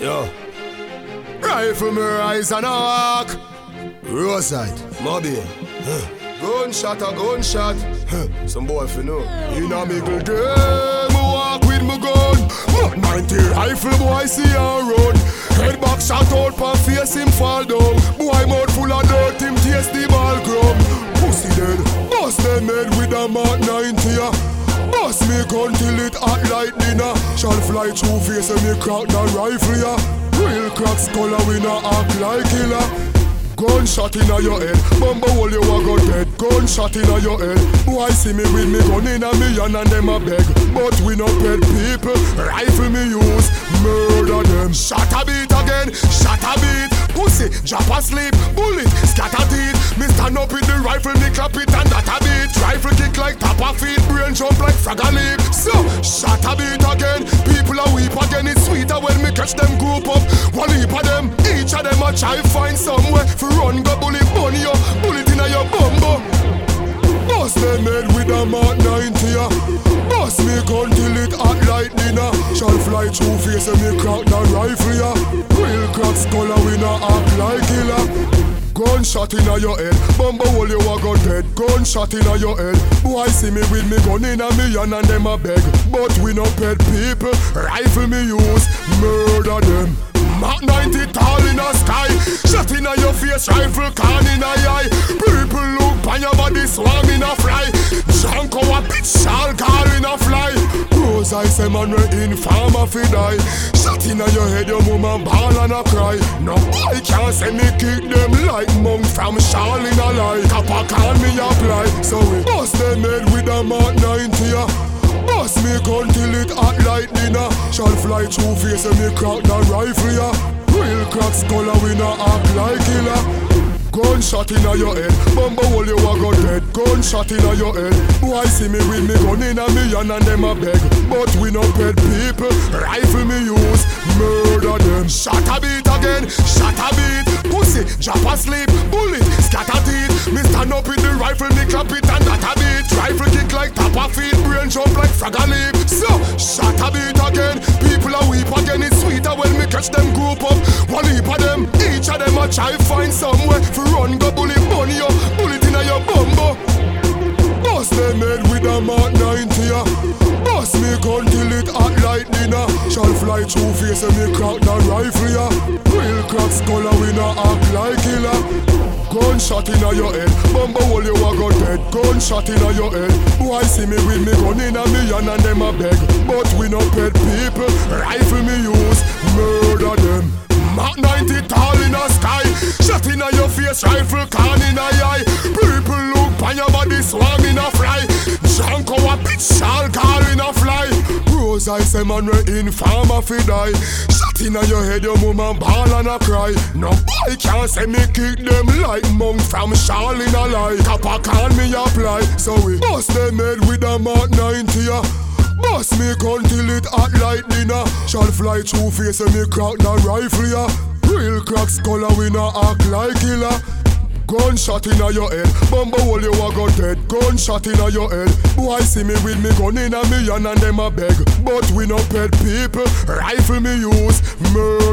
Yo. Rifle me rise and a walk. Roadside, Mobile. Huh. Gunshot a gunshot. Huh. Some boy fi know. In a middle me walk with my gun. Mac 90 rifle boy see a road. Head back shot out pan face him fall down. Boy mouth full of dirt him taste the ball crumb. Pussy dead, bust them head with a Mac 90. Bust me gun till it hot like dinner. Shall fly through face and me crack the rifle ya. Real crack and we not act like killer. Gunshot inna your head, bumble hole you a go dead. Gunshot inna your head. Boy see me with me gun inna me hand and them a beg, but we no pet people. Rifle me use, murder them. Shot a beat again, shot a beat. Pussy drop asleep, bullet scatter teeth. Me stand up with the rifle, me clap it feet, brain jump like frog a leap. So shot a beat again, people a weep again. It's sweeter when me catch them group up. One heap of them, each of them a try find somewhere for run go bullet bunny yo, bullet inna your bumbo. Bust them head with a Mac 90 ya. Bust me gun till it hot like dinner. Shall fly through face and me crack the rifle ya. Real crack and we not act like killer. Gunshot inna your head, bumbo hole you a go dead. Gunshot inna your head. Boy see me with me gun inna me hand and them a beg, but we no pet people. Rifle me use, murder them. Mac 90 tall in the sky. Shot in your face, rifle can in a eye. People look on your body, swarm in a fly Junk a bitch, shall call in a fly I say man we in farmer fi die. Shot in your head, your woman ball and a cry. No boy can't say me kick them like monk from Shawl in a lie Kappa can me apply. So we bust them head with a Mac 90 ya Bust me gun till it hot like dinner. Shall fly through face and me crack the rifle ya Real crack and we not act like killer Gunshot inna your head, bumbo hole you a go dead. Gunshot inna your head. Boy see me with me gun inna me hand and them a beg, but we no pet people. Rifle me use, murder them. Shot a beat again, shot a beat. Pussy drop asleep, bullet scatter teeth. Me stand up with the rifle, me clap it and that a beat. Rifle kick like tap a feet, brain jump like frog a leap. So shot a beat again, people a weep again. It's sweeter when me catch them group up. One heap of them, each of them a try find somewhere run go bullet bunny yo, bullet inna your bumbo. Bust them head with a Mac 90 ya. Bust me gun till it hot like dinner. Shall fly through face and me crack the rifle ya. Real crack skull and we not act like killer. Gunshot inna your head, bumbo hole you a go dead. Gunshot inna your head. Boy see me with me gun inna me hand and them a beg, but we no pet people. Rifle me use, murder face, rifle can in a eye. People look on your body, swarm in a fly Junk a bitch, shall call in a fly. Rose I say man we in farmer fi die. Shot in a your head, your woman ball and a cry. No boy can't say me kick them like monk from Shawl in a lie. Kappa can me apply. So we bust them head with a Mac 90 ya Bust me gun till it hot like dinner. Shall fly through face and me crack the rifle ya Real crack skull and we not act like killer Gunshot inna your head, bumbo hole you a go dead. Gunshot inna your head, boy see me with me gun inna me hand and them a beg, but we no pet people. Rifle me use, murder.